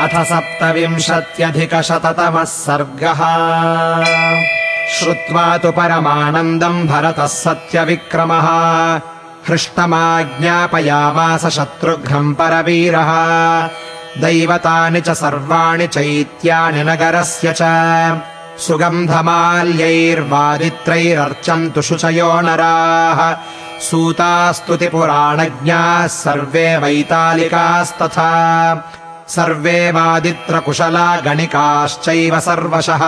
अथ सप्तविंशत्यधिकशततमः सर्गः। श्रुत्वा तु परमानन्दम् भरतः सत्यविक्रमः। हृष्टमाज्ञापयामास शत्रुघ्नम् परवीरः। दैवतानि च सर्वाणि चैत्यानि नगरस्य च। सुगन्धमाल्यैर्वादित्रैरर्चन्तु शुचयो नराः। सूतास्तुतिपुराणज्ञाः सर्वे वैतालिकास्तथा सर्वे वादित्रकुशला गणिकाश्चैव सर्वशः।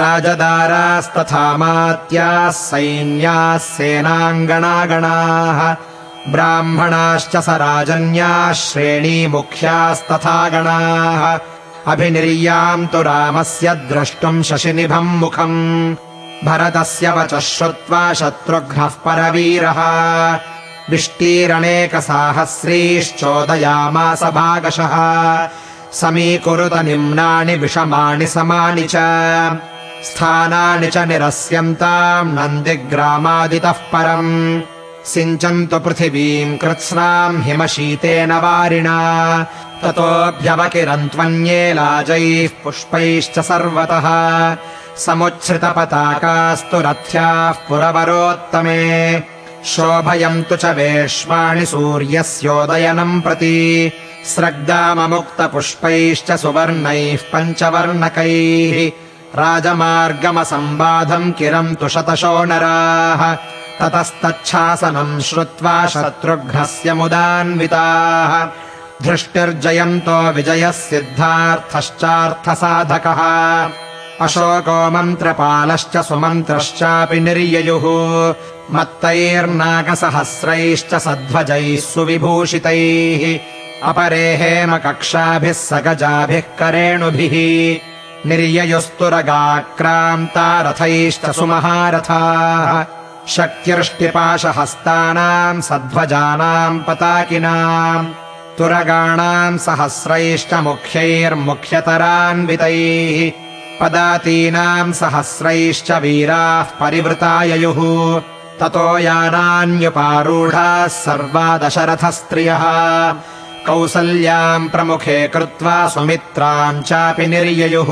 राजदारास्तथा मात्याः सैन्याः सेनाङ्गणागणाः। ब्राह्मणाश्च स राजन्याः श्रेणीमुख्यास्तथा गणाः। अभिनिर्याम् तु रामस्य द्रष्टुम् शशिनिभम् मुखम्। भरतस्य वचः श्रुत्वा शत्रुघ्नः परवीरः विष्टीरणेकसाहस्रीश्चोदयामास भागशः। समीकुरुत निम्नानि विषमाणि समानि च। स्थानानि च निरस्यन्ताम् नन्दिग्रामादितः परम्। सिञ्चन्तु पृथिवीम् कृत्स्नाम् हिमशीतेन वारिणा। ततोऽभ्यवकिरन्त्वन्ये लाजैः पुष्पैश्च सर्वतः। समुच्छ्रितपताकास्तु रथ्याः पुरवरोत्तमे शोभयन्तु च वेश्वाणि सूर्यस्योदयनम् प्रति स्रग्दाममुक्तपुष्पैश्च सुवर्णैः पञ्चवर्णकैः राजमार्गमसम्बाधम् किरन्तु शतशो नराः ततस्तच्छासनम् श्रुत्वा शत्रुघ्नस्य मुदान्विताः धृष्टिर्जयन्तो विजयः सिद्धार्थश्चार्थसाधकः अशोको मन्त्रपालश्च सुमन्त्रश्चापि निर्ययुः। मत्तैर्नागसहस्रैश्च सध्वजैः सुविभूषितैः। अपरे हेमकक्षाभिः सकजाभिः करेणुभिः। निर्ययुस्तुरगाक्रान्ता रथैश्च सुमहारथाः। शक्तिर्ष्टिपाशहस्तानाम् सध्वजानाम् पताकिनाम् तुरगाणाम् सहस्रैश्च मुख्यैर्मुख्यतरान्वितैः पदातीनाम् सहस्रैश्च वीराः परिवृताययुः। ततो यानान्युपारूढाः सर्वा दशरथस्त्रियः कौसल्याम् प्रमुखे कृत्वा सुमित्राम् चापि निर्ययुः।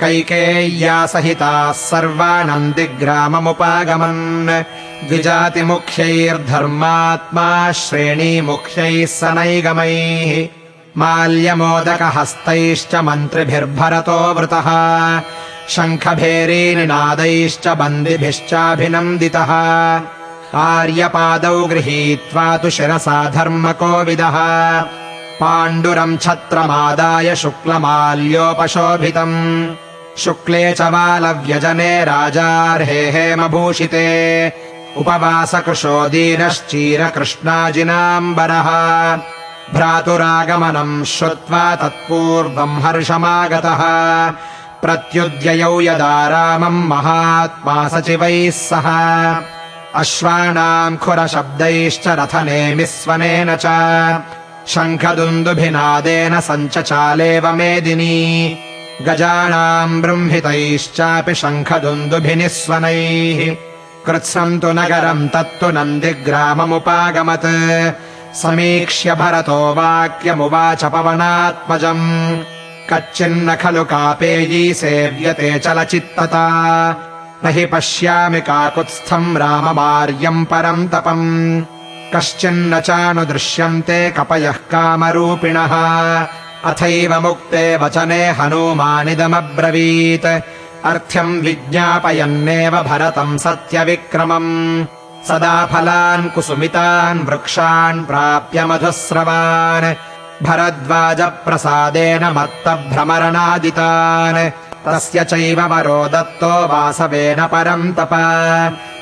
कैकेय्या सहिताः सर्वा नन्दिग्राममुपागमन् द्विजातिमुख्यैर्धर्मात्मा श्रेणीमुख्यैः सनैगमैः माल्यमोदकहस्तैश्च मन्त्रिभिर्भरतो वृतः। शङ्खभेरीनिनादैश्च बन्दिभिश्चाभिनन्दितः। आर्यपादौ गृहीत्वा तु शिरसा धर्मकोविदः। पाण्डुरम् छत्रमादाय शुक्लमाल्योपशोभितम्। शुक्ले च बालव्यजने राजार्हे हेमभूषिते। उपवासकृशो दीनश्चीरकृष्णाजिनाम्बरः भ्रातुरागमनम् श्रुत्वा तत्पूर्वम् हर्षमागतः। प्रत्युद्ययौ यदा रामम् महात्मा सचिवैः सह। अश्वानाम् खुरशब्दैश्च रथनेमिस्वनेन च। शङ्खदुन्दुभिनादेन सञ्चचालेव मेदिनी। गजानाम् बृंहितैश्चापि शङ्खदुन्दुभिनिस्वनैः। कृत्स्नम् तु नगरम् तत्तु नन्दिग्राममुपागमत् समीक्ष्य भरतो वाक्यमुवाच पवनात्मजम्। कच्चिन्न खलु कापेयी सेव्यते चलचित्तता। न हि पश्यामि काकुत्स्थम् राममार्यम् परम् तपम्। कश्चिन्न चानुदृश्यन्ते कपयः कामरूपिणः। अथैव मुक्ते वचने हनूमानिदमब्रवीत्। अर्थ्यम् विज्ञापयन्नेव भरतम् सत्यविक्रमम् सदा फलान् कुसुमितान् वृक्षान् प्राप्य मधुस्रवान्। भरद्वाजप्रसादेन मत्तभ्रमरणादितान्। तस्य चैव वरो दत्तो वासवेन परम् तप।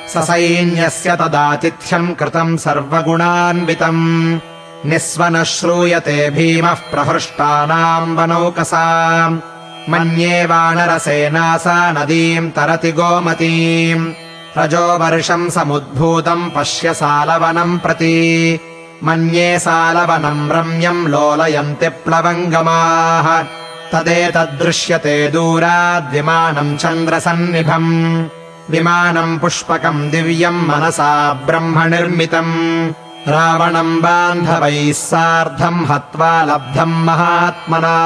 स सैन्यस्य तदातिथ्यम् कृतम् सर्वगुणान्वितम् निःस्वनः श्रूयते भीमः प्रहृष्टानाम् वनौकसाम्। मन्ये वानरसेना सा नदीम् तरति गोमतीम् रजो वर्षम् समुद्भूतम् पश्य सालवनम् प्रति। मन्ये सालवनम् रम्यम् लोलयन्ति प्लवङ्गमाः। तदेतद्दृश्यते दूराद्विमानम् चन्द्रसन्निभम्। विमानम् पुष्पकम् दिव्यम् मनसा ब्रह्म निर्मितम् रावणम् बान्धवैः सार्धम् हत्वा लब्धम् महात्मना।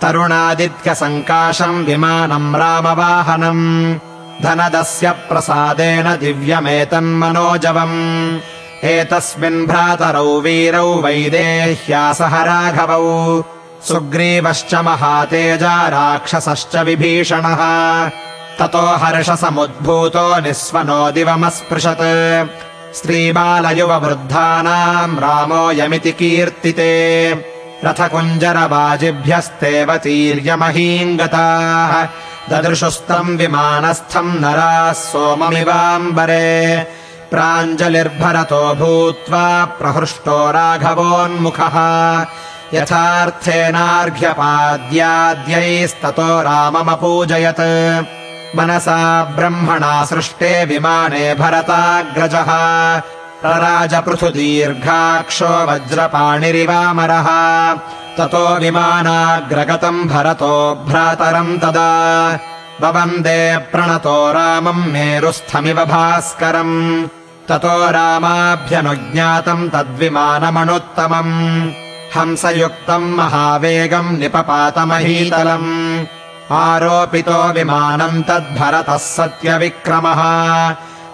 तरुणादित्यसङ्काशम् विमानम् रामवाहनम् धनदस्य प्रसादेन दिव्यमेतन्मनोजवम्। एतस्मिन् भ्रातरौ वीरौ वैदेह्यासह राघवौ। सुग्रीवश्च महातेजा राक्षसश्च विभीषणः। ततो हर्षसमुद्भूतो निःस्वनो दिवमस्पृशत्। स्त्रीबालयुववृद्धानाम् रामोऽयमिति कीर्तिते। रथकुञ्जरवाजिभ्यस्तेवतीर्यमहीम् गताः ददृशुस्तम् विमानस्थम् नराः सोममिवाम्बरे। प्राञ्जलिर्भरतो भूत्वा प्रहृष्टो राघवोन्मुखः। यथार्थेनार्घ्यपाद्याद्यैस्ततो राममपूजयत्। मनसा ब्रह्मणा सृष्टे विमाने भरताग्रजः रराजपृथुदीर्घाक्षो वज्रपाणिरिवामरः। ततो विमानाग्रगतम् भरतो भ्रातरम् तदा। ववन्दे प्रणतो रामम् मेरुस्थमिव भास्करम्। ततो रामाभ्यनुज्ञातम् तद्विमानमनुत्तमम्। हंसयुक्तम् महावेगम् निपपातमहीतलम्। आरोपितो विमानम् तद्भरतः सत्यविक्रमः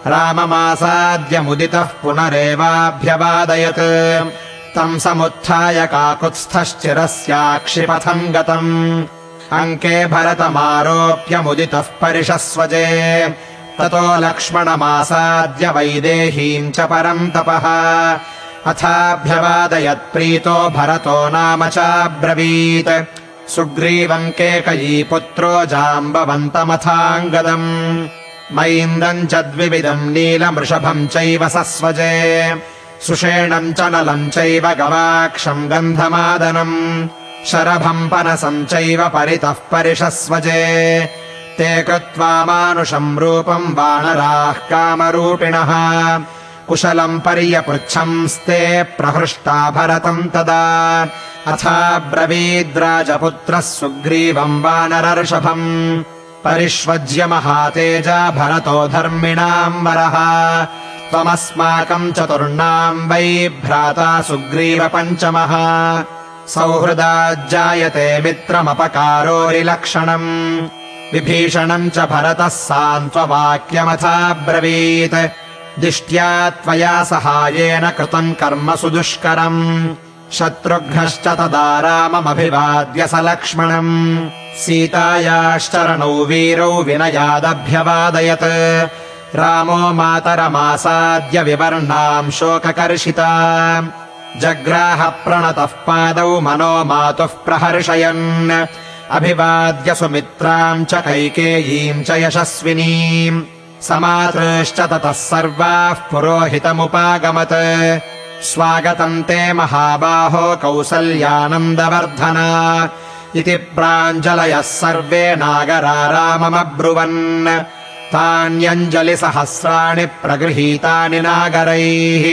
राममासाद्यमुदितः पुनरेवाभ्यवादयत्। तम् समुत्थाय काकुत्स्थश्चिरस्याक्षिपथम् गतम्। अङ्के भरतमारोप्यमुदितः परिशस्वजे ततो लक्ष्मणमासाद्य वैदेहीम् च परम् तपः। अथाभ्यवादयत्प्रीतो भरतो नाम चाब्रवीत्। सुग्रीवम् केकयी पुत्रो जाम्बवन्तमथाङ्गदम् मैन्दम् च द्विविदम् नीलमृषभम् चैव सस्वजे। सुषेणम् च नलम् चैव गवाक्षम् गन्धमादनम्। शरभम् पनसम् चैव परितः परिशस्वजे ते कृत्वा मानुषम् रूपम् वानराः कामरूपिणः। कुशलम् पर्यपृच्छंस्ते प्रहृष्टा भरतम् तदा। अथाब्रवीद्राजपुत्रः सुग्रीवम् वानरर्षभम् परिष्वज्य महातेजा भरतो धर्मिणाम् वरः। त्वमस्माकम् चतुर्णाम् वै भ्राता सुग्रीव पञ्चमः। सौहृदाज्जायते मित्रमपकारोरिलक्षणम्। विभीषणम् च भरतः सान्त्ववाक्यमथाब्रवीत्। दिष्ट्या त्वया सहायेन कृतम् कर्म सुदुष्करम् शत्रुघ्नश्च तदा राममभिवाद्य स लक्ष्मणम्। सीतायाश्चरणौ वीरौ विनयादभ्यवादयत्। रामो मातरमासाद्य विवर्णाम् शोककर्षिता। जग्राह प्रणतः पादौ मनो मातुः प्रहर्षयन्। अभिवाद्य सुमित्राम् च कैकेयीम् च यशस्विनीम्। समातृश्च ततः सर्वाः पुरोहितमुपागमत् स्वागतम् ते महाबाहो कौसल्यानन्दवर्धना इति प्राञ्जलयः सर्वे नागराराममब्रुवन् तान्यञ्जलिसहस्राणि प्रगृहीतानि नागरैः।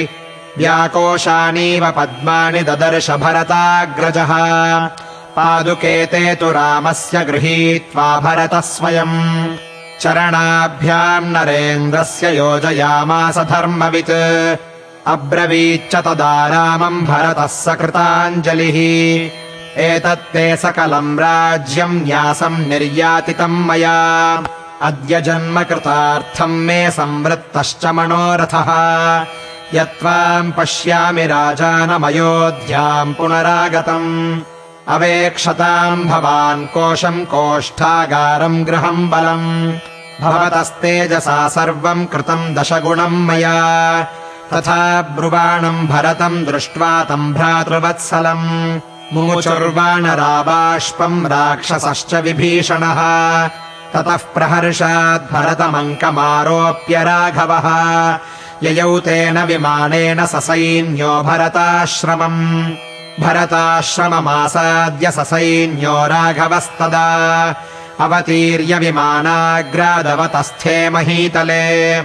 व्याकोशानीव पद्मानि ददर्श भरताग्रजः। पादुके ते तु रामस्य गृहीत्वा भरतः स्वयम् चरणाभ्याम् नरेन्द्रस्य योजयामास धर्मवित् अब्रवीच्च तदा रामम् भरतः सकृताञ्जलिः। एतत्ते सकलम् राज्यम् न्यासम् निर्यातितम् मया। अद्य जन्म कृतार्थम् मे संवृत्तश्च मनोरथः। यत्त्वाम् पश्यामि राजानमयोध्याम् पुनरागतम्। अवेक्षताम् भवान् कोशम् कोष्ठागारम् गृहम् बलम्। भवतस्तेजसा सर्वम् कृतम् दशगुणम् मया तथा ब्रुवाणम् भरतम् दृष्ट्वा तम् भ्रातृवत्सलम्। मुमुचुर्वाणराबाष्पम् राक्षसश्च विभीषणः। ततः प्रहर्षाद्भरतमङ्कमारोप्य राघवः। ययौ तेन विमानेन ससैन्यो भरताश्रमम्। भरताश्रममासाद्य ससैन्यो राघवस्तदा। अवतीर्य विमानाग्रादवतस्थे महीतले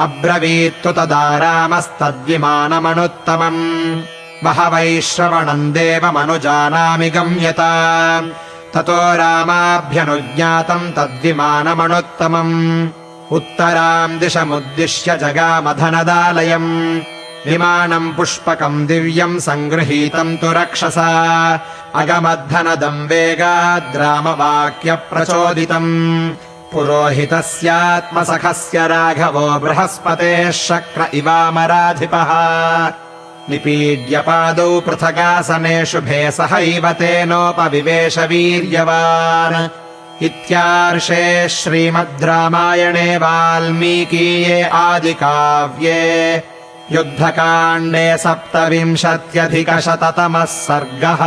अब्रवीत्तु तदा रामस्तद्विमानमनुत्तमम्। बहवैश्रवणम् देवमनुजानामि गम्यता। ततो रामाभ्यनुज्ञातम् तद्विमानमनुत्तमम्। उत्तराम् दिशमुद्दिश्य जगामधनदालयम्। विमानम् पुष्पकम् दिव्यम् सङ्गृहीतम् तु रक्षसा। अगमद्धनदम् वेगाद्रामवाक्यप्रचोदितम् पुरोहितस्यात्मसखस्य राघवो बृहस्पतेः शक्र इवामराधिपः। निपीड्यपादौ पृथगासने शुभे सहैव तेनोपविवेश वीर्यवान् इत्यार्षे श्रीमद् रामायणे वाल्मीकीये आदिकाव्ये। युद्धकाण्डे सप्तविंशत्यधिकशततमः सर्गः